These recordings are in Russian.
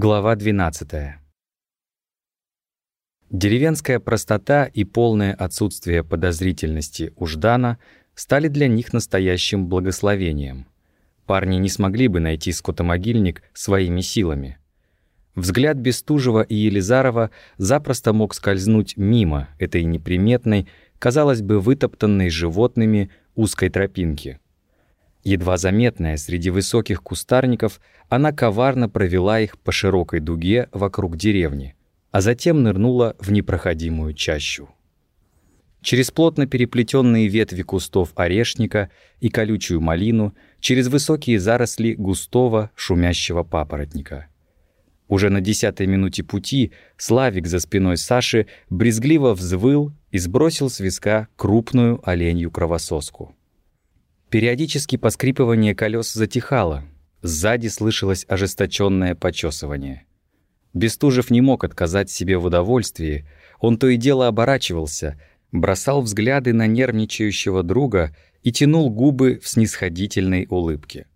Глава 12. Деревенская простота и полное отсутствие подозрительности у Ждана стали для них настоящим благословением. Парни не смогли бы найти скотомогильник своими силами. Взгляд Бестужева и Елизарова запросто мог скользнуть мимо этой неприметной, казалось бы, вытоптанной животными узкой тропинки — Едва заметная среди высоких кустарников, она коварно провела их по широкой дуге вокруг деревни, а затем нырнула в непроходимую чащу. Через плотно переплетенные ветви кустов орешника и колючую малину, через высокие заросли густого шумящего папоротника. Уже на десятой минуте пути Славик за спиной Саши брезгливо взвыл и сбросил с виска крупную оленью кровососку. Периодически поскрипывание колес затихало. Сзади слышалось ожесточенное почесывание. Бестужев не мог отказать себе в удовольствии. Он то и дело оборачивался, бросал взгляды на нервничающего друга и тянул губы в снисходительной улыбке.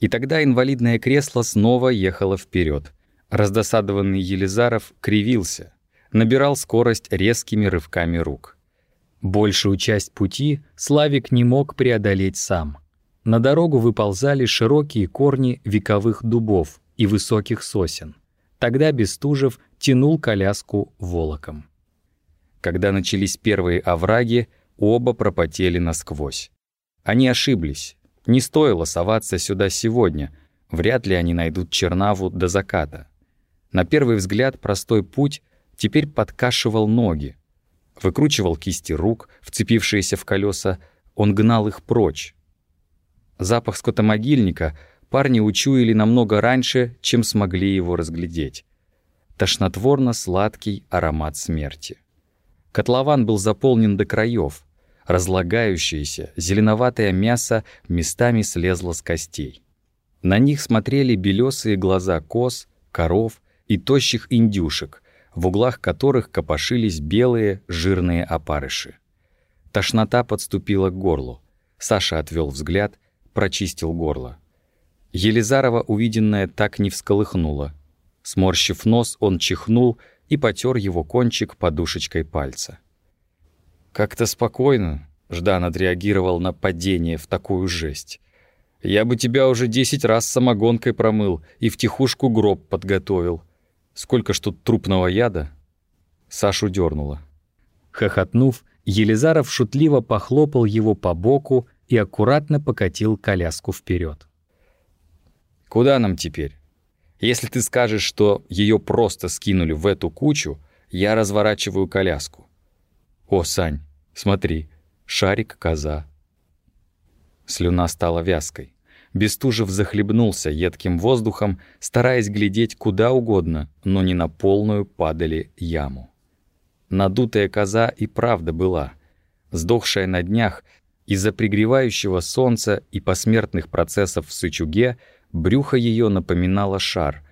И тогда инвалидное кресло снова ехало вперед. Раздосадованный Елизаров кривился, набирал скорость резкими рывками рук. Большую часть пути Славик не мог преодолеть сам. На дорогу выползали широкие корни вековых дубов и высоких сосен. Тогда Бестужев тянул коляску волоком. Когда начались первые овраги, оба пропотели насквозь. Они ошиблись. Не стоило соваться сюда сегодня. Вряд ли они найдут Чернаву до заката. На первый взгляд простой путь теперь подкашивал ноги, выкручивал кисти рук, вцепившиеся в колеса, он гнал их прочь. Запах скотомогильника парни учуяли намного раньше, чем смогли его разглядеть. Тошнотворно-сладкий аромат смерти. Котлован был заполнен до краев. Разлагающееся, зеленоватое мясо местами слезло с костей. На них смотрели белесые глаза коз, коров и тощих индюшек, в углах которых копошились белые жирные опарыши. Тошнота подступила к горлу. Саша отвел взгляд, прочистил горло. Елизарова увиденное так не всколыхнуло. Сморщив нос, он чихнул и потер его кончик подушечкой пальца. «Как-то спокойно», — Ждан отреагировал на падение в такую жесть. «Я бы тебя уже десять раз самогонкой промыл и втихушку гроб подготовил. Сколько ж тут трупного яда?» Сашу дернуло. Хохотнув, Елизаров шутливо похлопал его по боку и аккуратно покатил коляску вперед. «Куда нам теперь? Если ты скажешь, что ее просто скинули в эту кучу, я разворачиваю коляску. О, Сань, смотри, шарик-коза». Слюна стала вязкой. Бестужев захлебнулся едким воздухом, стараясь глядеть куда угодно, но не на полную падали яму. Надутая коза и правда была. Сдохшая на днях, из-за пригревающего солнца и посмертных процессов в сычуге, брюхо ее напоминало шар.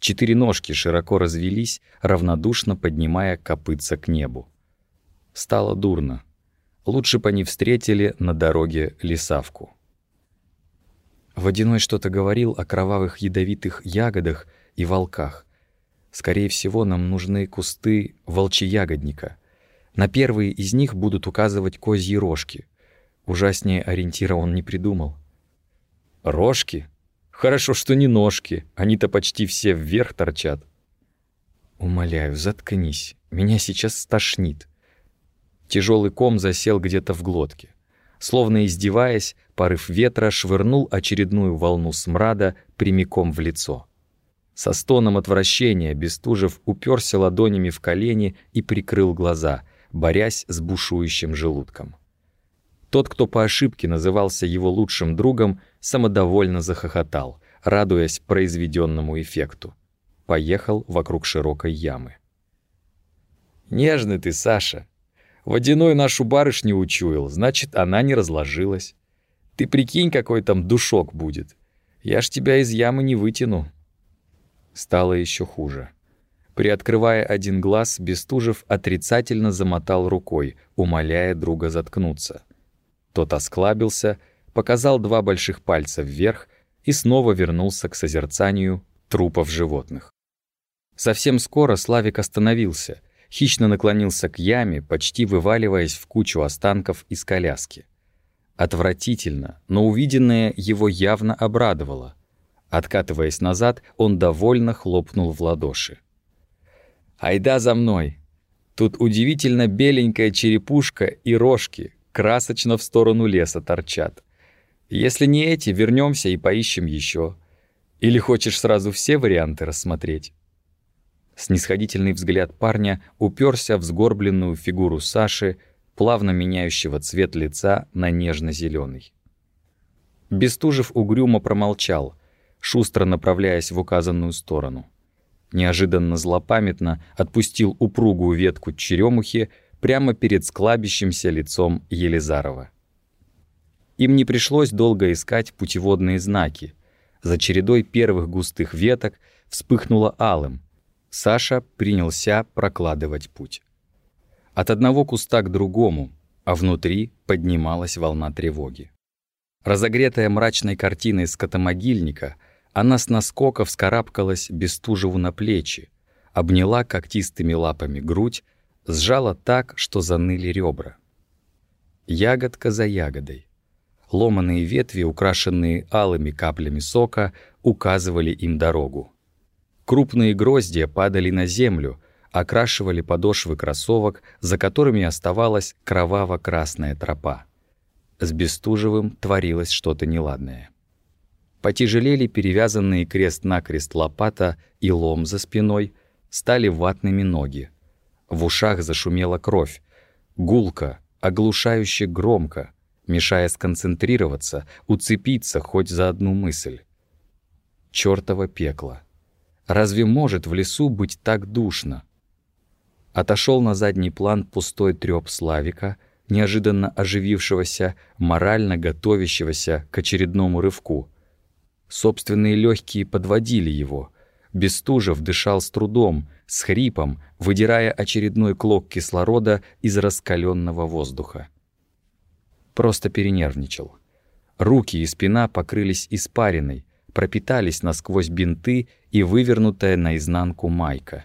Четыре ножки широко развелись, равнодушно поднимая копытца к небу. Стало дурно. Лучше бы они встретили на дороге лесавку. Водяной что-то говорил о кровавых ядовитых ягодах и волках. Скорее всего, нам нужны кусты волчьягодника. На первые из них будут указывать козьи рожки. Ужаснее ориентира он не придумал. Рожки? Хорошо, что не ножки. Они-то почти все вверх торчат. Умоляю, заткнись. Меня сейчас стошнит. Тяжелый ком засел где-то в глотке. Словно издеваясь, порыв ветра швырнул очередную волну смрада прямиком в лицо. Со стоном отвращения Бестужев уперся ладонями в колени и прикрыл глаза, борясь с бушующим желудком. Тот, кто по ошибке назывался его лучшим другом, самодовольно захохотал, радуясь произведенному эффекту. Поехал вокруг широкой ямы. «Нежный ты, Саша!» Водяной нашу барышню учуял, значит, она не разложилась. Ты прикинь, какой там душок будет. Я ж тебя из ямы не вытяну. Стало еще хуже. Приоткрывая один глаз, Бестужев отрицательно замотал рукой, умоляя друга заткнуться. Тот осклабился, показал два больших пальца вверх и снова вернулся к созерцанию трупов животных. Совсем скоро Славик остановился, хищно наклонился к яме, почти вываливаясь в кучу останков из коляски. Отвратительно, но увиденное его явно обрадовало. Откатываясь назад, он довольно хлопнул в ладоши. «Айда за мной!» Тут удивительно беленькая черепушка и рожки красочно в сторону леса торчат. Если не эти, вернемся и поищем еще. Или хочешь сразу все варианты рассмотреть? Снисходительный взгляд парня уперся в сгорбленную фигуру Саши, плавно меняющего цвет лица на нежно зеленый Бестужев угрюмо промолчал, шустро направляясь в указанную сторону. Неожиданно злопамятно отпустил упругую ветку черемухи прямо перед склабящимся лицом Елизарова. Им не пришлось долго искать путеводные знаки. За чередой первых густых веток вспыхнуло алым. Саша принялся прокладывать путь. От одного куста к другому, а внутри поднималась волна тревоги. Разогретая мрачной картиной скотомогильника — она с наскока вскарабкалась Бестужеву на плечи, обняла когтистыми лапами грудь, сжала так, что заныли ребра. Ягодка за ягодой. Ломаные ветви, украшенные алыми каплями сока, указывали им дорогу. Крупные гроздья падали на землю, окрашивали подошвы кроссовок, за которыми оставалась кроваво-красная тропа. С Бестужевым творилось что-то неладное. Потяжелели перевязанные крест-накрест лопата и лом за спиной, стали ватными ноги. В ушах зашумела кровь. Гулко, оглушающе громко, мешая сконцентрироваться, уцепиться хоть за одну мысль. Чёртово пекло. Разве может в лесу быть так душно? Отошел на задний план пустой трёп Славика, неожиданно оживившегося, морально готовящегося к очередному рывку — Собственные легкие подводили его. Бестужев дышал с трудом, с хрипом, выдирая очередной клок кислорода из раскаленного воздуха. Просто перенервничал. Руки и спина покрылись испариной, пропитались насквозь бинты и вывернутая наизнанку майка.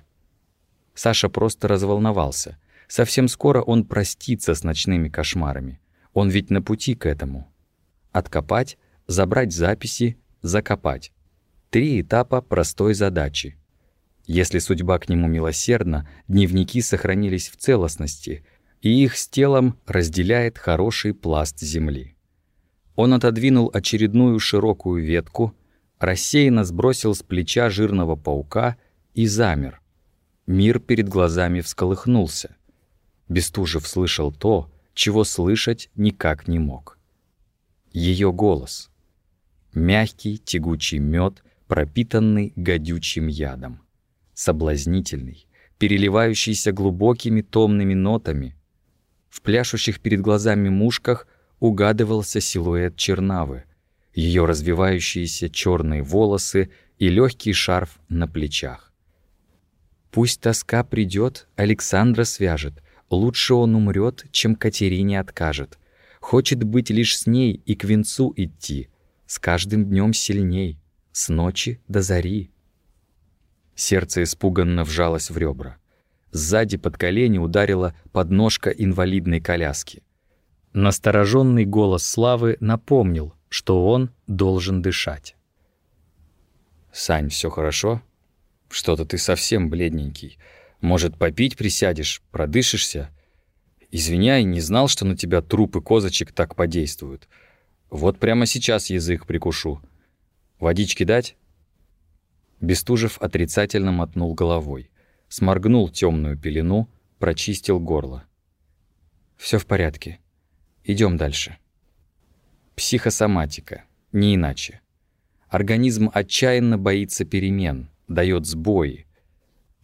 Саша просто разволновался. Совсем скоро он простится с ночными кошмарами. Он ведь на пути к этому. Откопать, забрать записи закопать. Три этапа простой задачи. Если судьба к нему милосердна, дневники сохранились в целостности, и их с телом разделяет хороший пласт земли. Он отодвинул очередную широкую ветку, рассеянно сбросил с плеча жирного паука и замер. Мир перед глазами всколыхнулся. Бестужев слышал то, чего слышать никак не мог. Ее голос — Мягкий тягучий мед, пропитанный гадючим ядом. Соблазнительный, переливающийся глубокими томными нотами. В пляшущих перед глазами мушках угадывался силуэт чернавы, ее развивающиеся черные волосы и легкий шарф на плечах. Пусть тоска придет, Александра свяжет, лучше он умрет, чем Катерине откажет. Хочет быть лишь с ней и к венцу идти — с каждым днем сильней, с ночи до зари. Сердце испуганно вжалось в ребра. Сзади под колени ударила подножка инвалидной коляски. Настороженный голос Славы напомнил, что он должен дышать. «Сань, все хорошо? Что-то ты совсем бледненький. Может, попить присядешь, продышишься? Извиняй, не знал, что на тебя трупы козочек так подействуют. Вот прямо сейчас язык прикушу. Водички дать?» Бестужев отрицательно мотнул головой, сморгнул темную пелену, прочистил горло. Все в порядке. Идем дальше. Психосоматика. Не иначе. Организм отчаянно боится перемен, дает сбои.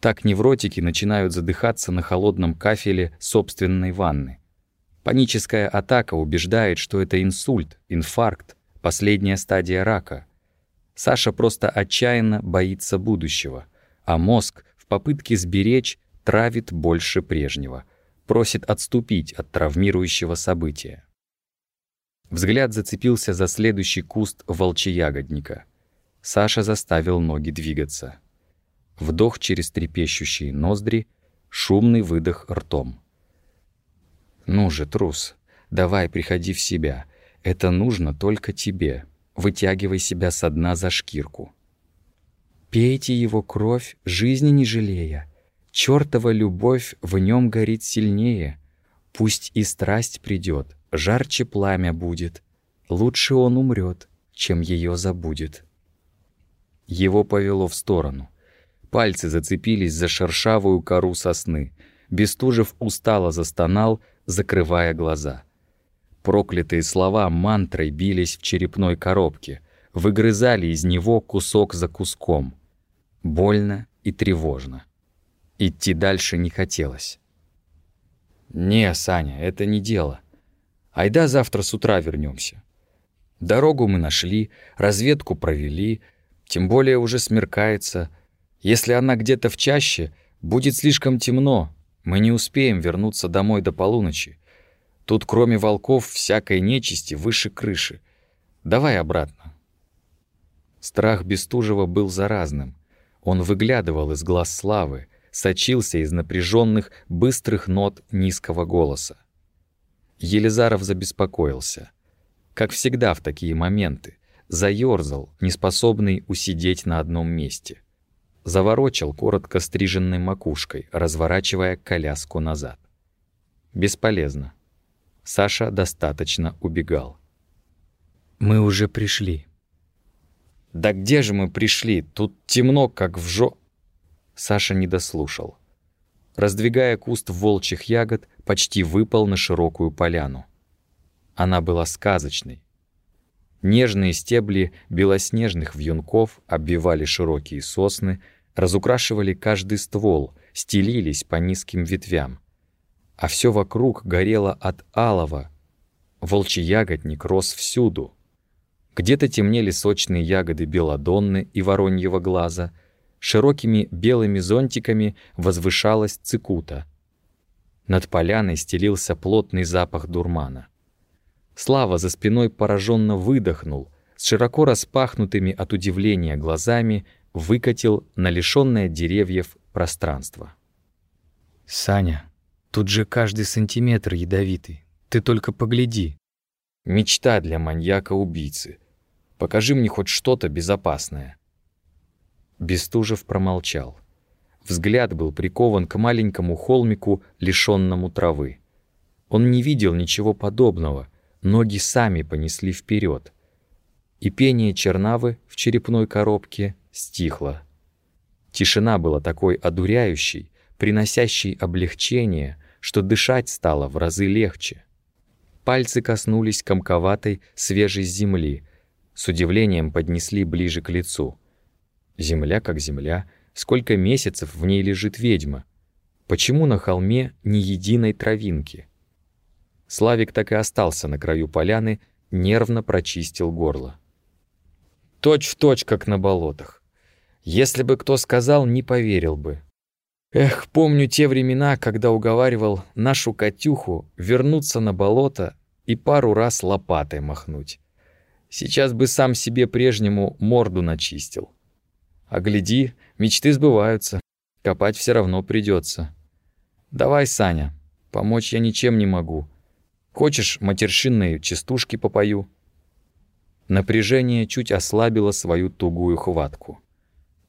Так невротики начинают задыхаться на холодном кафеле собственной ванны. Паническая атака убеждает, что это инсульт, инфаркт, последняя стадия рака. Саша просто отчаянно боится будущего, а мозг в попытке сберечь травит больше прежнего, просит отступить от травмирующего события. Взгляд зацепился за следующий куст волчьягодника. Саша заставил ноги двигаться. Вдох через трепещущие ноздри, шумный выдох ртом. «Ну же, трус, давай приходи в себя. Это нужно только тебе. Вытягивай себя со дна за шкирку». Пейте его кровь, жизни не жалея. Чёртова любовь в нем горит сильнее. Пусть и страсть придет, жарче пламя будет. Лучше он умрет, чем ее забудет. Его повело в сторону. Пальцы зацепились за шершавую кору сосны. Бестужев устало застонал, закрывая глаза. Проклятые слова мантрой бились в черепной коробке, выгрызали из него кусок за куском. Больно и тревожно. Идти дальше не хотелось. «Не, Саня, это не дело. Айда завтра с утра вернемся. Дорогу мы нашли, разведку провели, тем более уже смеркается. Если она где-то в чаще, будет слишком темно, мы не успеем вернуться домой до полуночи. Тут кроме волков всякой нечисти выше крыши. Давай обратно». Страх Бестужева был заразным. Он выглядывал из глаз Славы, сочился из напряженных, быстрых нот низкого голоса. Елизаров забеспокоился. Как всегда в такие моменты, заёрзал, неспособный усидеть на одном месте. Заворочил коротко стриженной макушкой, разворачивая коляску назад. Бесполезно. Саша достаточно убегал. «Мы уже пришли». «Да где же мы пришли? Тут темно, как в жо...» Саша не дослушал. Раздвигая куст волчьих ягод, почти выпал на широкую поляну. Она была сказочной. Нежные стебли белоснежных вьюнков обвивали широкие сосны, разукрашивали каждый ствол, стелились по низким ветвям. А все вокруг горело от алого. Волчий ягодник рос всюду. Где-то темнели сочные ягоды белодонны и вороньего глаза — широкими белыми зонтиками возвышалась цикута. Над поляной стелился плотный запах дурмана. Слава за спиной пораженно выдохнул, с широко распахнутыми от удивления глазами выкатил на лишённое деревьев пространство. «Саня, тут же каждый сантиметр ядовитый. Ты только погляди». «Мечта для маньяка-убийцы. Покажи мне хоть что-то безопасное». Бестужев промолчал. Взгляд был прикован к маленькому холмику, лишенному травы. Он не видел ничего подобного, ноги сами понесли вперед. И пение чернавы в черепной коробке стихло. Тишина была такой одуряющей, приносящей облегчение, что дышать стало в разы легче. Пальцы коснулись комковатой, свежей земли, с удивлением поднесли ближе к лицу. Земля как земля, сколько месяцев в ней лежит ведьма. Почему на холме ни единой травинки? Славик так и остался на краю поляны, нервно прочистил горло. Точь в точь, как на болотах. Если бы кто сказал, не поверил бы. Эх, помню те времена, когда уговаривал нашу Катюху вернуться на болото и пару раз лопатой махнуть. Сейчас бы сам себе прежнему морду начистил. А гляди, мечты сбываются. Копать все равно придется. Давай, Саня, помочь я ничем не могу. Хочешь, матершинные частушки попою?» Напряжение чуть ослабило свою тугую хватку.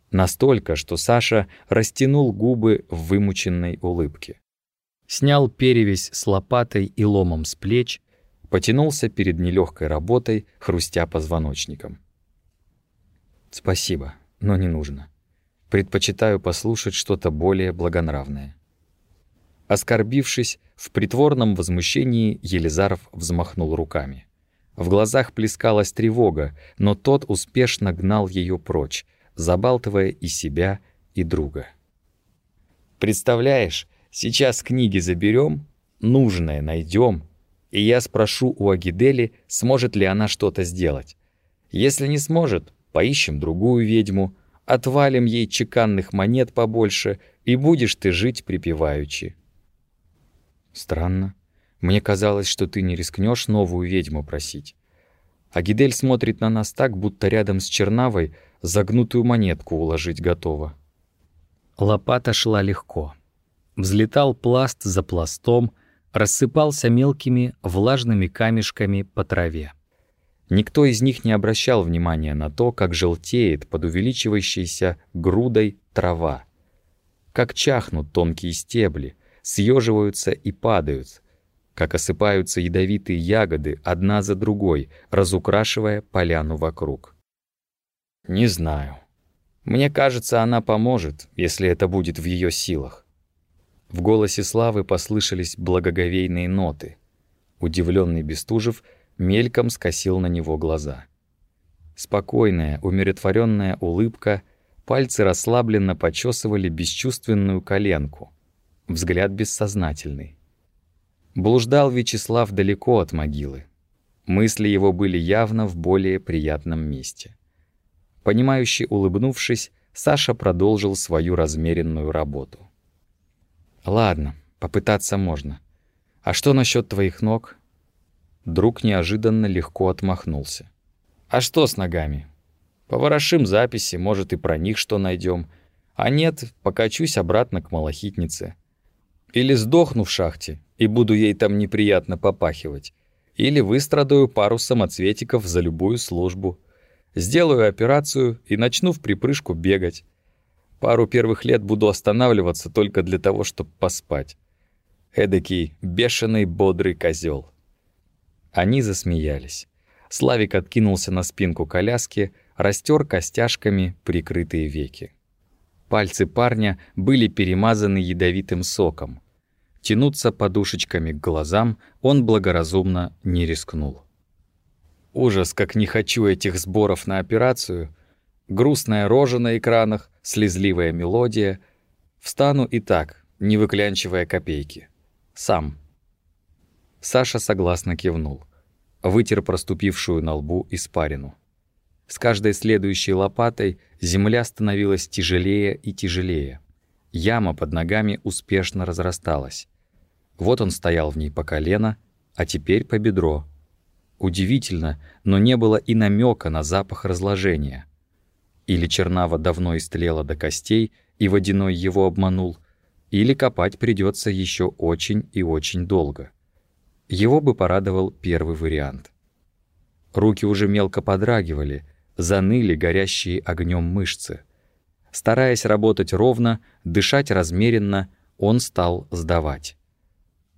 Настолько, что Саша растянул губы в вымученной улыбке. Снял перевязь с лопатой и ломом с плеч, потянулся перед нелегкой работой, хрустя позвоночником. «Спасибо», но не нужно. Предпочитаю послушать что-то более благонравное. Оскорбившись, в притворном возмущении Елизаров взмахнул руками. В глазах плескалась тревога, но тот успешно гнал ее прочь, забалтывая и себя, и друга. «Представляешь, сейчас книги заберем, нужное найдем, и я спрошу у Агидели, сможет ли она что-то сделать. Если не сможет, поищем другую ведьму, отвалим ей чеканных монет побольше, и будешь ты жить припеваючи. Странно. Мне казалось, что ты не рискнешь новую ведьму просить. А Гидель смотрит на нас так, будто рядом с Чернавой загнутую монетку уложить готова. Лопата шла легко. Взлетал пласт за пластом, рассыпался мелкими влажными камешками по траве. Никто из них не обращал внимания на то, как желтеет под увеличивающейся грудой трава, как чахнут тонкие стебли, съеживаются и падают, как осыпаются ядовитые ягоды одна за другой, разукрашивая поляну вокруг. Не знаю. Мне кажется, она поможет, если это будет в ее силах. В голосе Славы послышались благоговейные ноты. Удивленный Бестужев мельком скосил на него глаза. Спокойная, умиротворенная улыбка, пальцы расслабленно почесывали бесчувственную коленку. Взгляд бессознательный. Блуждал Вячеслав далеко от могилы. Мысли его были явно в более приятном месте. Понимающе улыбнувшись, Саша продолжил свою размеренную работу. Ладно, попытаться можно. А что насчет твоих ног? Друг неожиданно легко отмахнулся. А что с ногами? Поворошим записи, может и про них что найдем. А нет, покачусь обратно к малахитнице. Или сдохну в шахте и буду ей там неприятно попахивать. Или выстрадаю пару самоцветиков за любую службу. Сделаю операцию и начну в припрыжку бегать. Пару первых лет буду останавливаться только для того, чтобы поспать. Эдакий бешеный бодрый козел. Они засмеялись. Славик откинулся на спинку коляски, растер костяшками прикрытые веки. Пальцы парня были перемазаны ядовитым соком. Тянуться подушечками к глазам он благоразумно не рискнул. Ужас, как не хочу этих сборов на операцию. Грустная рожа на экранах, слезливая мелодия. Встану и так, не выклянчивая копейки. Сам. Саша согласно кивнул. Вытер проступившую на лбу испарину. С каждой следующей лопатой земля становилась тяжелее и тяжелее. Яма под ногами успешно разрасталась. Вот он стоял в ней по колено, а теперь по бедро. Удивительно, но не было и намека на запах разложения. Или чернава давно истлела до костей, и водяной его обманул, или копать придется еще очень и очень долго. Его бы порадовал первый вариант. Руки уже мелко подрагивали, заныли горящие огнем мышцы. Стараясь работать ровно, дышать размеренно, он стал сдавать.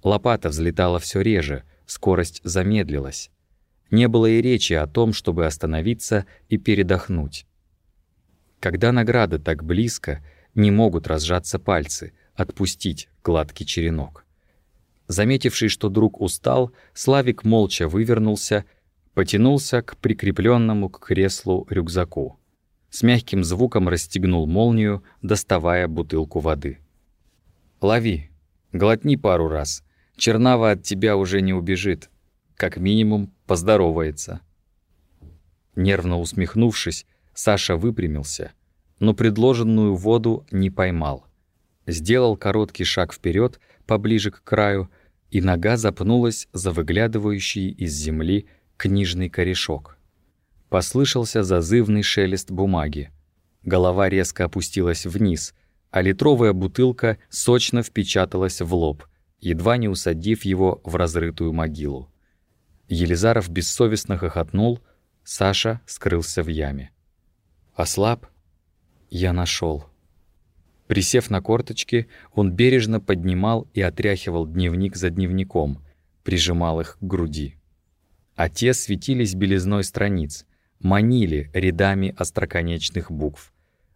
Лопата взлетала все реже, скорость замедлилась. Не было и речи о том, чтобы остановиться и передохнуть. Когда награда так близко, не могут разжаться пальцы, отпустить гладкий черенок. Заметивший, что друг устал, Славик молча вывернулся, потянулся к прикрепленному к креслу рюкзаку. С мягким звуком расстегнул молнию, доставая бутылку воды. «Лови, глотни пару раз. Чернава от тебя уже не убежит. Как минимум, поздоровается». Нервно усмехнувшись, Саша выпрямился, но предложенную воду не поймал. Сделал короткий шаг вперед, поближе к краю, и нога запнулась за выглядывающий из земли книжный корешок. Послышался зазывный шелест бумаги. Голова резко опустилась вниз, а литровая бутылка сочно впечаталась в лоб, едва не усадив его в разрытую могилу. Елизаров бессовестно хохотнул, Саша скрылся в яме. Ослаб? Я нашел. Присев на корточки, он бережно поднимал и отряхивал дневник за дневником, прижимал их к груди. А те светились белизной страниц, манили рядами остроконечных букв,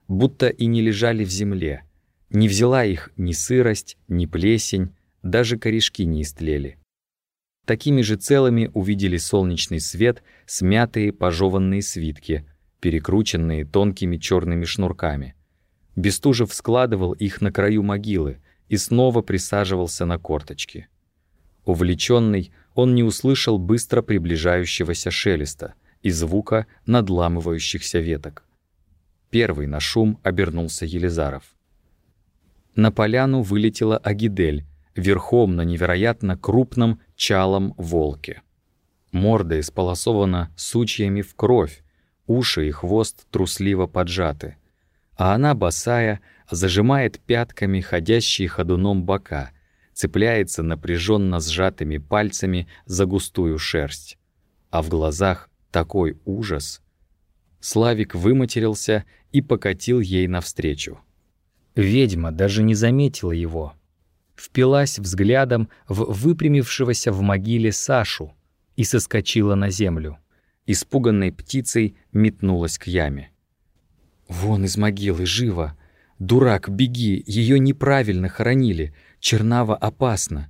будто и не лежали в земле. Не взяла их ни сырость, ни плесень, даже корешки не истлели. Такими же целыми увидели солнечный свет смятые пожеванные свитки — перекрученные тонкими черными шнурками. Бестужев складывал их на краю могилы и снова присаживался на корточки. Увлеченный, он не услышал быстро приближающегося шелеста и звука надламывающихся веток. Первый на шум обернулся Елизаров. На поляну вылетела Агидель, верхом на невероятно крупном чалом волке. Морда исполосована сучьями в кровь, Уши и хвост трусливо поджаты. а она босая, зажимает пятками ходящие ходуном бока, цепляется напряженно сжатыми пальцами за густую шерсть. А в глазах такой ужас. Славик выматерился и покатил ей навстречу. Ведьма даже не заметила его. Впилась взглядом в выпрямившегося в могиле Сашу и соскочила на землю. Испуганной птицей метнулась к яме. «Вон из могилы, живо! Дурак, беги, ее неправильно хоронили, Чернава опасно!»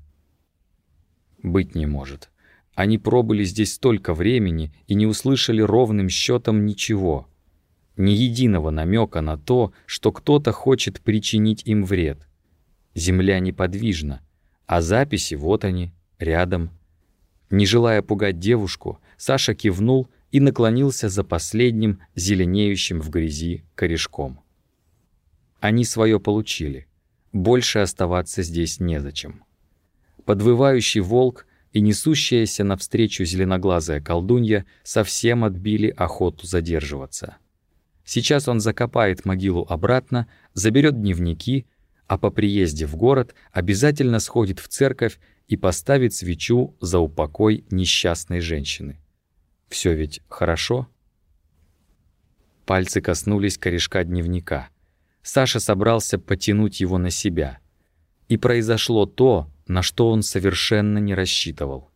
Быть не может. Они пробыли здесь столько времени и не услышали ровным счетом ничего. Ни единого намека на то, что кто-то хочет причинить им вред. Земля неподвижна, а записи вот они, рядом. Не желая пугать девушку, Саша кивнул и наклонился за последним, зеленеющим в грязи, корешком. Они свое получили. Больше оставаться здесь незачем. Подвывающий волк и несущаяся навстречу зеленоглазая колдунья совсем отбили охоту задерживаться. Сейчас он закопает могилу обратно, заберет дневники, а по приезде в город обязательно сходит в церковь и поставит свечу за упокой несчастной женщины. Все ведь хорошо? Пальцы коснулись корешка дневника. Саша собрался потянуть его на себя. И произошло то, на что он совершенно не рассчитывал.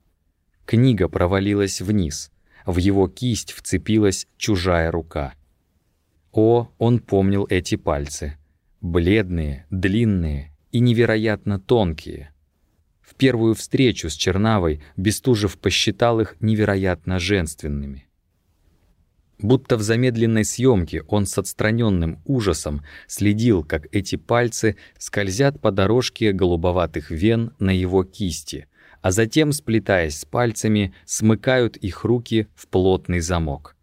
Книга провалилась вниз. В его кисть вцепилась чужая рука. О, он помнил эти пальцы. Бледные, длинные и невероятно тонкие. В первую встречу с Чернавой Бестужев посчитал их невероятно женственными. Будто в замедленной съемке он с отстраненным ужасом следил, как эти пальцы скользят по дорожке голубоватых вен на его кисти, а затем, сплетаясь с пальцами, смыкают их руки в плотный замок.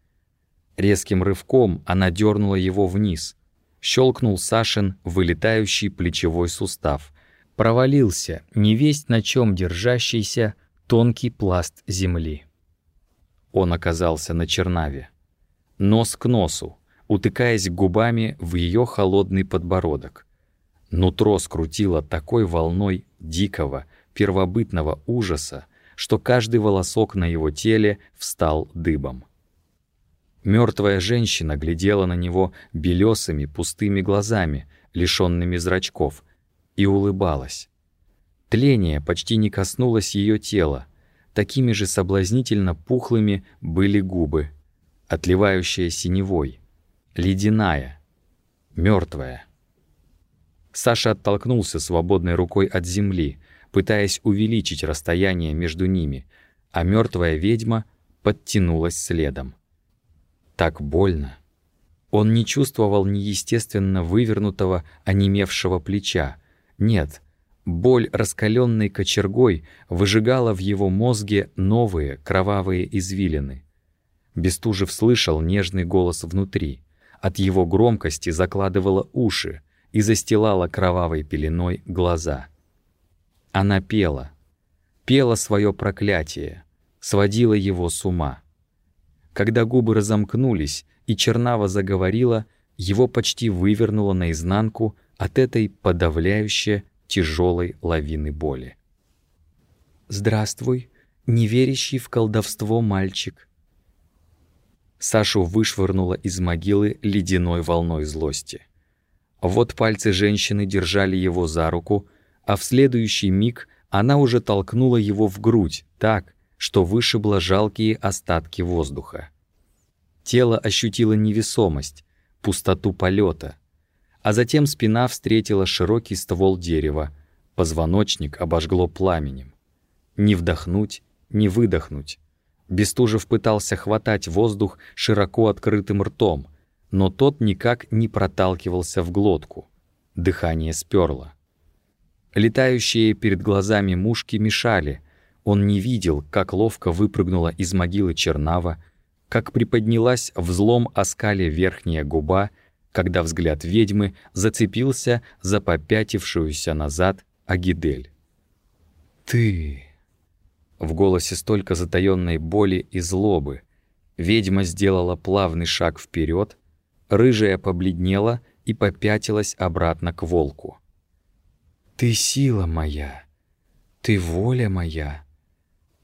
Резким рывком она дернула его вниз. Щелкнул Сашин вылетающий плечевой сустав, провалился невесть на чем держащийся тонкий пласт земли. Он оказался на Чернаве. Нос к носу, утыкаясь губами в ее холодный подбородок. Нутро скрутило такой волной дикого, первобытного ужаса, что каждый волосок на его теле встал дыбом. Мертвая женщина глядела на него белесыми пустыми глазами, лишенными зрачков, и улыбалась. Тление почти не коснулось ее тела, такими же соблазнительно пухлыми были губы, отливающая синевой, ледяная, мертвая. Саша оттолкнулся свободной рукой от земли, пытаясь увеличить расстояние между ними, а мертвая ведьма подтянулась следом. Так больно. Он не чувствовал неестественно вывернутого, онемевшего плеча, нет, боль раскаленной кочергой выжигала в его мозге новые кровавые извилины. Бестужев слышал нежный голос внутри. От его громкости закладывала уши и застилала кровавой пеленой глаза. Она пела. Пела свое проклятие, сводила его с ума. Когда губы разомкнулись и Чернава заговорила, его почти вывернуло наизнанку от этой подавляющей тяжелой лавины боли. «Здравствуй, неверящий в колдовство мальчик!» Сашу вышвырнуло из могилы ледяной волной злости. Вот пальцы женщины держали его за руку, а в следующий миг она уже толкнула его в грудь так, что вышибло жалкие остатки воздуха. Тело ощутило невесомость, пустоту полета, а затем спина встретила широкий ствол дерева, позвоночник обожгло пламенем. Не вдохнуть, не выдохнуть. Бестужев пытался хватать воздух широко открытым ртом, но тот никак не проталкивался в глотку. Дыхание сперло. Летающие перед глазами мушки мешали. Он не видел, как ловко выпрыгнула из могилы Чернава, как приподнялась в злом оскале верхняя губа когда взгляд ведьмы зацепился за попятившуюся назад Агидель. «Ты...» В голосе столько затаённой боли и злобы. Ведьма сделала плавный шаг вперед, рыжая побледнела и попятилась обратно к волку. «Ты сила моя, ты воля моя,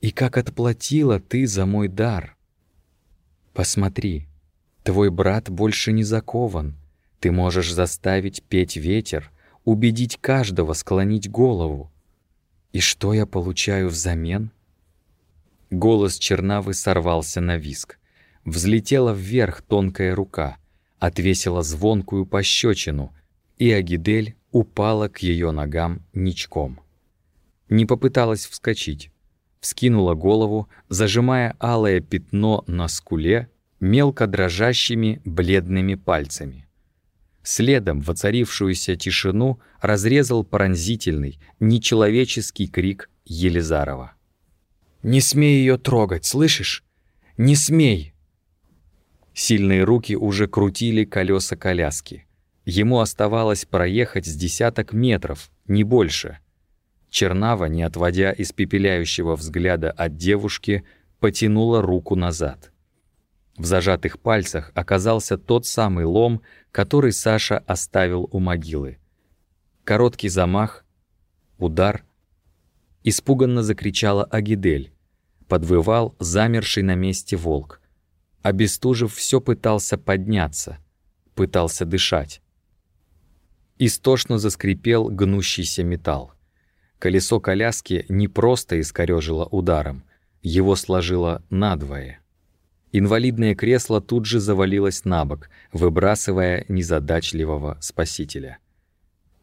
и как отплатила ты за мой дар. Посмотри, твой брат больше не закован, ты можешь заставить петь ветер, убедить каждого склонить голову. И что я получаю взамен?» Голос Чернавы сорвался на виск. Взлетела вверх тонкая рука, отвесила звонкую пощечину, и Агидель упала к ее ногам ничком. Не попыталась вскочить. Вскинула голову, зажимая алое пятно на скуле мелко дрожащими бледными пальцами. Следом воцарившуюся тишину разрезал пронзительный, нечеловеческий крик Елизарова. «Не смей ее трогать, слышишь? Не смей!» Сильные руки уже крутили колеса коляски. Ему оставалось проехать с десяток метров, не больше. Чернава, не отводя испепеляющего взгляда от девушки, потянула руку назад. В зажатых пальцах оказался тот самый лом, который Саша оставил у могилы. Короткий замах, удар. Испуганно закричала Агидель подвывал замерший на месте волк. Бестужев все пытался подняться, пытался дышать. Истошно заскрипел гнущийся металл. Колесо коляски не просто искорежило ударом, его сложило надвое. Инвалидное кресло тут же завалилось на бок, выбрасывая незадачливого спасителя.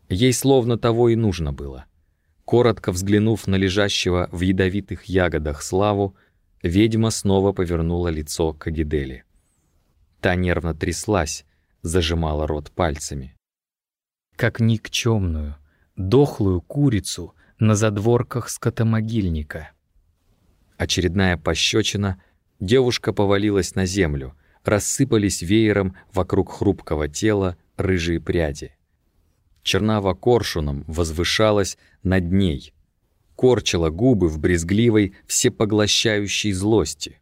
Ей словно того и нужно было. Коротко взглянув на лежащего в ядовитых ягодах Славу, ведьма снова повернула лицо к Агидели. Та нервно тряслась, зажимала рот пальцами. Как никчемную, дохлую курицу на задворках скотомогильника. Очередная пощечина, девушка повалилась на землю, рассыпались веером вокруг хрупкого тела рыжие пряди. Чернава коршуном возвышалась над ней, корчила губы в брезгливой, всепоглощающей злости.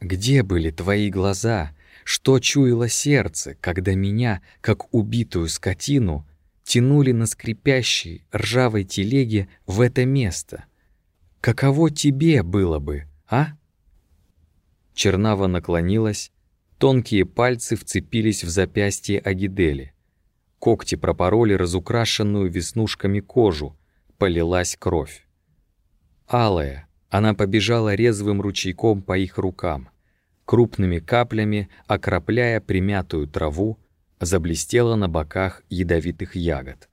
«Где были твои глаза? Что чуяло сердце, когда меня, как убитую скотину, тянули на скрипящей ржавой телеге в это место? Каково тебе было бы, а?» Чернава наклонилась, тонкие пальцы вцепились в запястье Агидели. Когти пропороли разукрашенную веснушками кожу, полилась кровь. Алая, она побежала резвым ручейком по их рукам, крупными каплями окропляя примятую траву, заблестела на боках ядовитых ягод.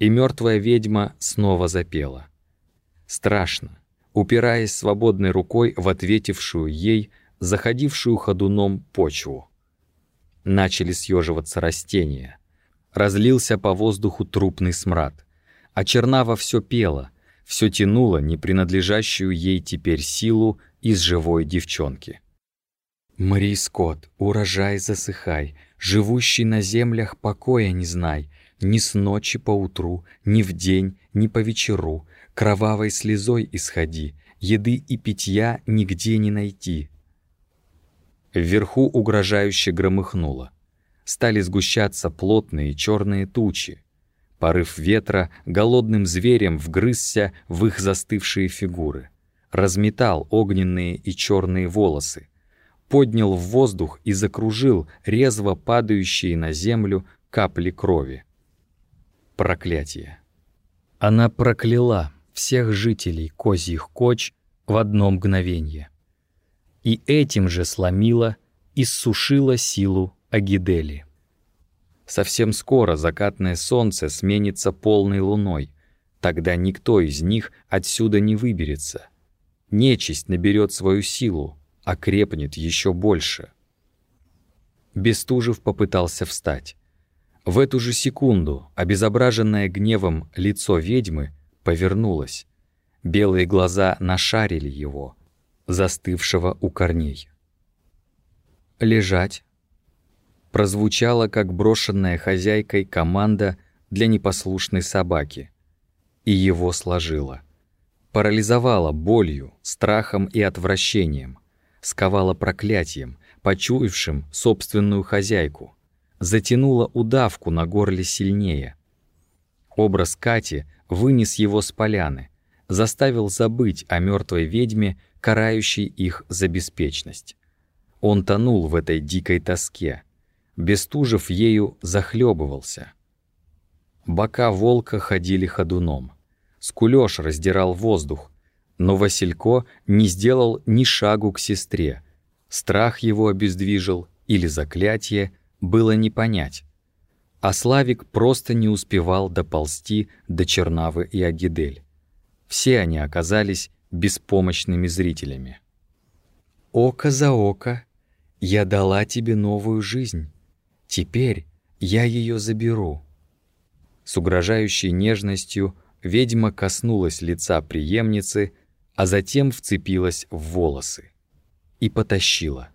И мертвая ведьма снова запела. Страшно, упираясь свободной рукой в ответившую ей, заходившую ходуном почву. Начали съеживаться растения, разлился по воздуху трупный смрад. А Чернава все пела, все тянула не принадлежащую ей теперь силу из живой девчонки. «Мри, скот, урожай засыхай, живущий на землях покоя не знай, ни с ночи по утру, ни в день, ни по вечеру, кровавой слезой исходи, еды и питья нигде не найти». Вверху угрожающе громыхнуло стали сгущаться плотные черные тучи. Порыв ветра голодным зверем вгрызся в их застывшие фигуры, разметал огненные и черные волосы, поднял в воздух и закружил резво падающие на землю капли крови. Проклятие. Она прокляла всех жителей козьих коч в одно мгновение. И этим же сломила, иссушила силу Агидели. Совсем скоро закатное солнце сменится полной луной. Тогда никто из них отсюда не выберется. Нечисть наберет свою силу, окрепнет еще больше. Бестужев попытался встать. В эту же секунду обезображенное гневом лицо ведьмы повернулось. Белые глаза нашарили его, застывшего у корней. «Лежать», прозвучала как брошенная хозяйкой команда для непослушной собаки. И его сложила. Парализовала болью, страхом и отвращением. Сковала проклятием, почуявшим собственную хозяйку. затянуло удавку на горле сильнее. Образ Кати вынес его с поляны, заставил забыть о мертвой ведьме, карающей их за беспечность. Он тонул в этой дикой тоске. Бестужев ею захлебывался. Бока волка ходили ходуном. Скулёж раздирал воздух, но Василько не сделал ни шагу к сестре. Страх его обездвижил или заклятие, было не понять. А Славик просто не успевал доползти до Чернавы и Агидель. Все они оказались беспомощными зрителями. «Око за око, я дала тебе новую жизнь. Теперь я ее заберу». С угрожающей нежностью ведьма коснулась лица преемницы, а затем вцепилась в волосы и потащила.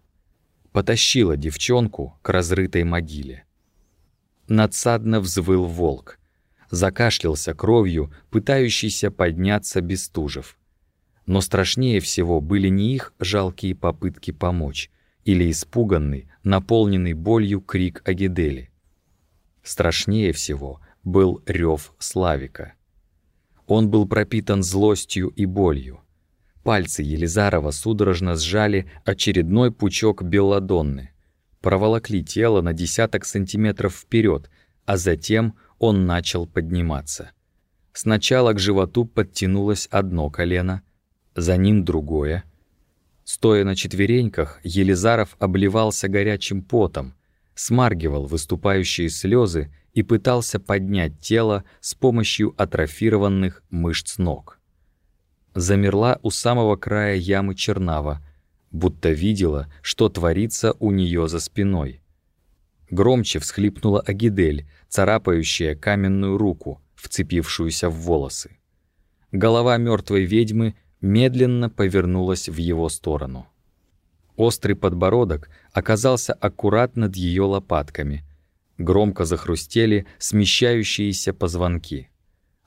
Потащила девчонку к разрытой могиле. Надсадно взвыл волк. Закашлялся кровью, пытающийся подняться Бестужев. Но страшнее всего были не их жалкие попытки помочь или испуганный, наполненный болью крик Агидели. Страшнее всего был рев Славика. Он был пропитан злостью и болью. Пальцы Елизарова судорожно сжали очередной пучок белладонны, проволокли тело на десяток сантиметров вперед, а затем он начал подниматься. Сначала к животу подтянулось одно колено, за ним другое. Стоя на четвереньках, Елизаров обливался горячим потом, смаргивал выступающие слезы и пытался поднять тело с помощью атрофированных мышц ног. Замерла у самого края ямы Чернава, будто видела, что творится у нее за спиной. Громче всхлипнула Агидель, царапающая каменную руку, вцепившуюся в волосы. Голова мертвой ведьмы медленно повернулась в его сторону. Острый подбородок оказался аккурат над ее лопатками. Громко захрустели смещающиеся позвонки.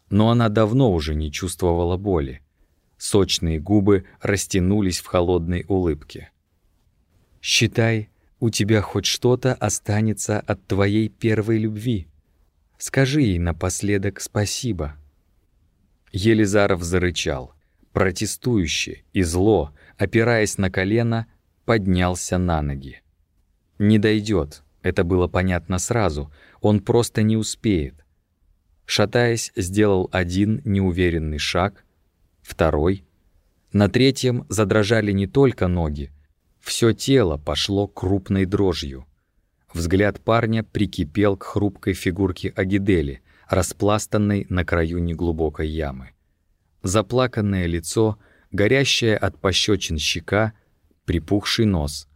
Но она давно уже не чувствовала боли. Сочные губы растянулись в холодной улыбке. «Считай, у тебя хоть что-то останется от твоей первой любви. Скажи ей напоследок спасибо». Елизаров зарычал, протестующе и зло, опираясь на колено, поднялся на ноги. Не дойдет, это было понятно сразу, он просто не успеет. Шатаясь, сделал один неуверенный шаг, второй. На третьем задрожали не только ноги, все тело пошло крупной дрожью. Взгляд парня прикипел к хрупкой фигурке Агидели, распластанной на краю неглубокой ямы. Заплаканное лицо, горящая от пощечин щека, припухший нос.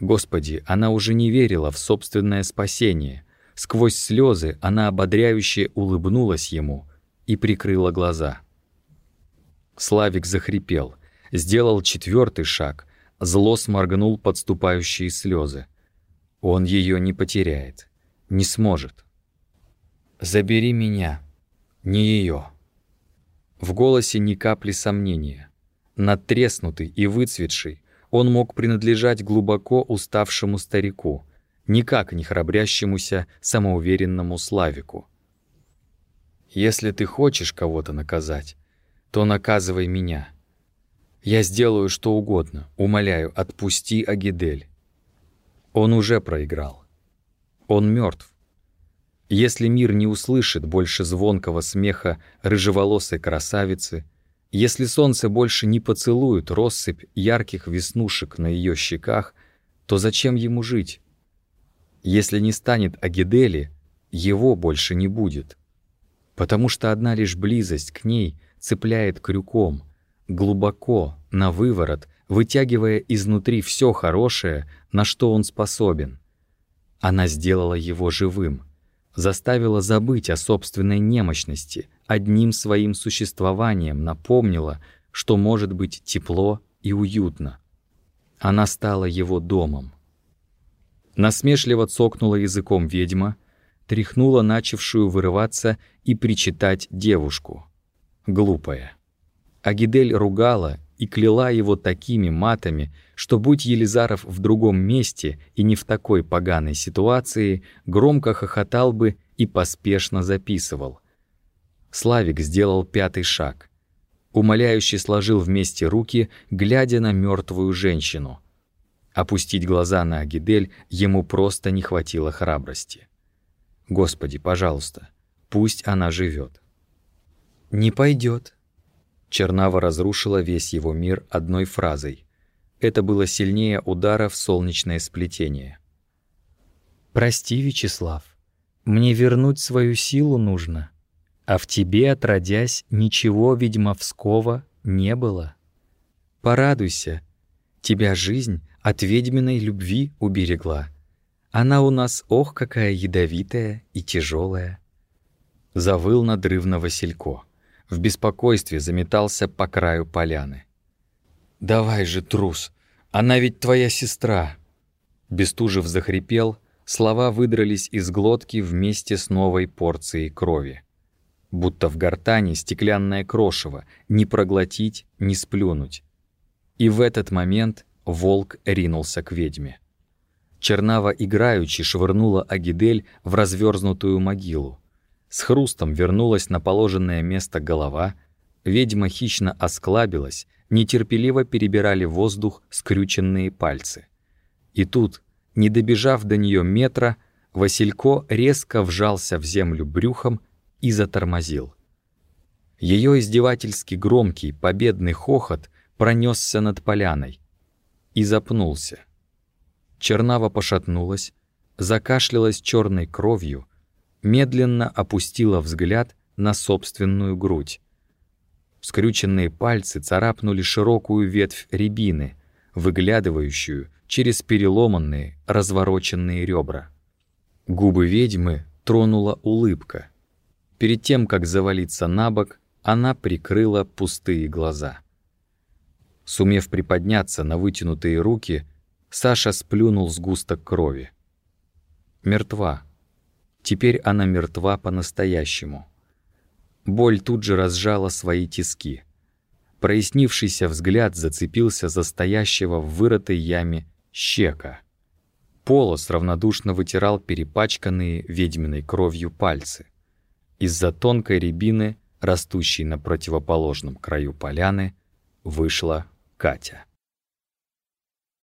Господи, она уже не верила в собственное спасение. Сквозь слезы она ободряюще улыбнулась ему и прикрыла глаза. Славик захрипел, сделал четвертый шаг, зло сморгнул подступающие слезы. Он ее не потеряет, не сможет. «Забери меня, не ее. В голосе ни капли сомнения. Надтреснутый и выцветший, он мог принадлежать глубоко уставшему старику, никак не храбрящемуся самоуверенному Славику. «Если ты хочешь кого-то наказать, то наказывай меня. Я сделаю что угодно, умоляю, отпусти Агидель. Он уже проиграл. Он мертв. Если мир не услышит больше звонкого смеха рыжеволосой красавицы, если солнце больше не поцелует россыпь ярких веснушек на ее щеках, то зачем ему жить? Если не станет Агидели, его больше не будет. Потому что одна лишь близость к ней цепляет крюком, глубоко, на выворот, вытягивая изнутри все хорошее, на что он способен. Она сделала его живым, заставила забыть о собственной немощности, одним своим существованием напомнила, что может быть тепло и уютно. Она стала его домом. Насмешливо цокнула языком ведьма, тряхнула начавшую вырываться и причитать девушку глупая. Агидель ругала и кляла его такими матами, что будь Елизаров в другом месте и не в такой поганой ситуации, громко хохотал бы и поспешно записывал. Славик сделал пятый шаг. Умоляюще сложил вместе руки, глядя на мертвую женщину. Опустить глаза на Агидель ему просто не хватило храбрости. «Господи, пожалуйста, пусть она живет. «Не пойдет. Чернава разрушила весь его мир одной фразой. Это было сильнее удара в солнечное сплетение. «Прости, Вячеслав, мне вернуть свою силу нужно, а в тебе, отродясь, ничего ведьмовского не было. Порадуйся, тебя жизнь от ведьминой любви уберегла. Она у нас, ох, какая ядовитая и тяжелая. Завыл надрывно Василько в беспокойстве заметался по краю поляны. «Давай же, трус! Она ведь твоя сестра!» Бестужев захрипел, слова выдрались из глотки вместе с новой порцией крови. Будто в гортани стеклянное крошево, не проглотить, не сплюнуть. И в этот момент волк ринулся к ведьме. Чернава играючи швырнула Агидель в разверзнутую могилу. С хрустом вернулась на положенное место голова, ведьма хищно осклабилась, нетерпеливо перебирали воздух скрюченные пальцы. И тут, не добежав до нее метра, Василько резко вжался в землю брюхом и затормозил. Ее издевательски громкий победный хохот пронесся над поляной и запнулся. Чернава пошатнулась, закашлялась черной кровью, медленно опустила взгляд на собственную грудь. Скрюченные пальцы царапнули широкую ветвь рябины, выглядывающую через переломанные, развороченные ребра. Губы ведьмы тронула улыбка. Перед тем, как завалиться на бок, она прикрыла пустые глаза. Сумев приподняться на вытянутые руки, Саша сплюнул сгусток крови. Мертва, Теперь она мертва по-настоящему. Боль тут же разжала свои тиски. Прояснившийся взгляд зацепился за стоящего в вырытой яме щека. Полос равнодушно вытирал перепачканные ведьминой кровью пальцы. Из-за тонкой рябины, растущей на противоположном краю поляны, вышла Катя.